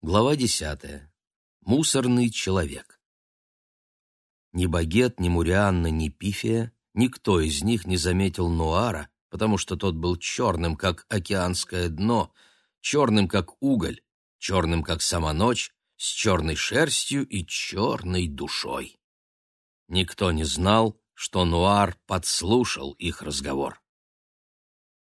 Глава десятая. Мусорный человек. Ни Багет, ни Мурианна, ни Пифия, никто из них не заметил Нуара, потому что тот был черным, как океанское дно, черным, как уголь, черным, как сама ночь, с черной шерстью и черной душой. Никто не знал, что Нуар подслушал их разговор.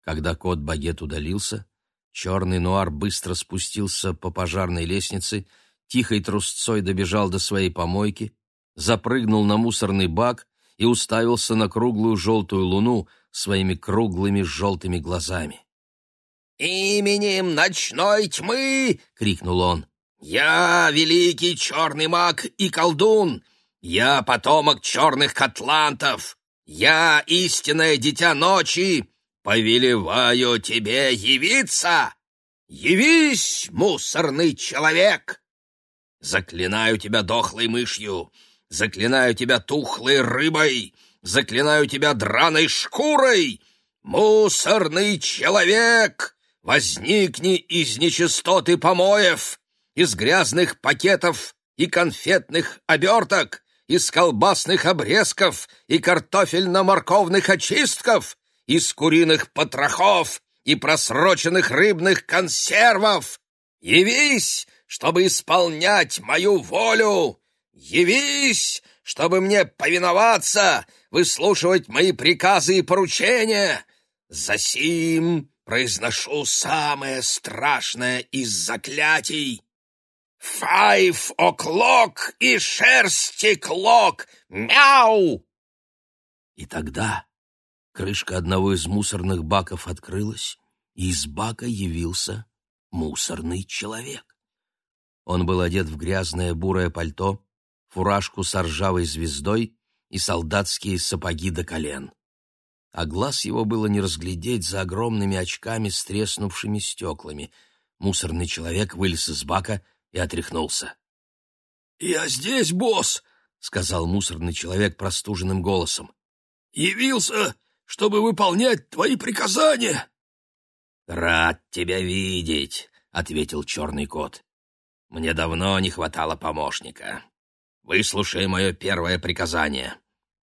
Когда кот Багет удалился, Черный нуар быстро спустился по пожарной лестнице, тихой трусцой добежал до своей помойки, запрыгнул на мусорный бак и уставился на круглую желтую луну своими круглыми желтыми глазами. «Именем ночной тьмы!» — крикнул он. «Я великий черный маг и колдун! Я потомок черных котлантов! Я истинное дитя ночи! Повелеваю тебе явиться! Явись, мусорный человек! Заклинаю тебя дохлой мышью, заклинаю тебя тухлой рыбой, заклинаю тебя драной шкурой! Мусорный человек! Возникни из нечистоты помоев, из грязных пакетов и конфетных оберток, из колбасных обрезков и картофельно-морковных очистков, из куриных потрохов и просроченных рыбных консервов. Явись, чтобы исполнять мою волю! Явись, чтобы мне повиноваться, выслушивать мои приказы и поручения! Засим произношу самое страшное из заклятий. «Five o'clock и шерсти клок! Мяу!» И тогда Крышка одного из мусорных баков открылась, и из бака явился мусорный человек. Он был одет в грязное бурое пальто, фуражку с ржавой звездой и солдатские сапоги до колен. А глаз его было не разглядеть за огромными очками с треснувшими стеклами. Мусорный человек вылез из бака и отряхнулся. «Я здесь, босс!» — сказал мусорный человек простуженным голосом. «Явился чтобы выполнять твои приказания. — Рад тебя видеть, — ответил черный кот. — Мне давно не хватало помощника. Выслушай мое первое приказание.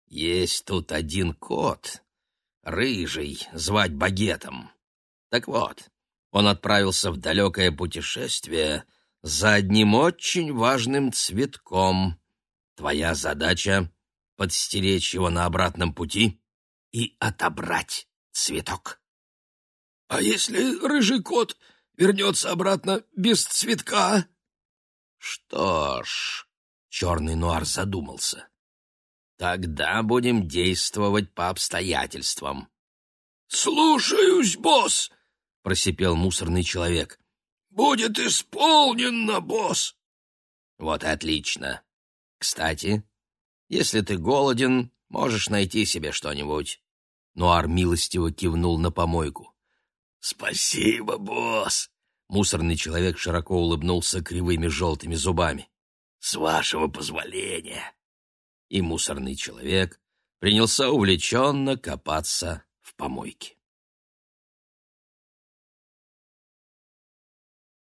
Есть тут один кот, рыжий, звать Багетом. Так вот, он отправился в далекое путешествие за одним очень важным цветком. Твоя задача — подстеречь его на обратном пути и отобрать цветок. — А если рыжий кот вернется обратно без цветка? — Что ж, — черный нуар задумался, — тогда будем действовать по обстоятельствам. — Слушаюсь, босс, — просипел мусорный человек. — Будет исполнено, босс. — Вот отлично. Кстати, если ты голоден, можешь найти себе что-нибудь. Нуар милостиво кивнул на помойку. «Спасибо, босс!» Мусорный человек широко улыбнулся кривыми желтыми зубами. «С вашего позволения!» И мусорный человек принялся увлеченно копаться в помойке.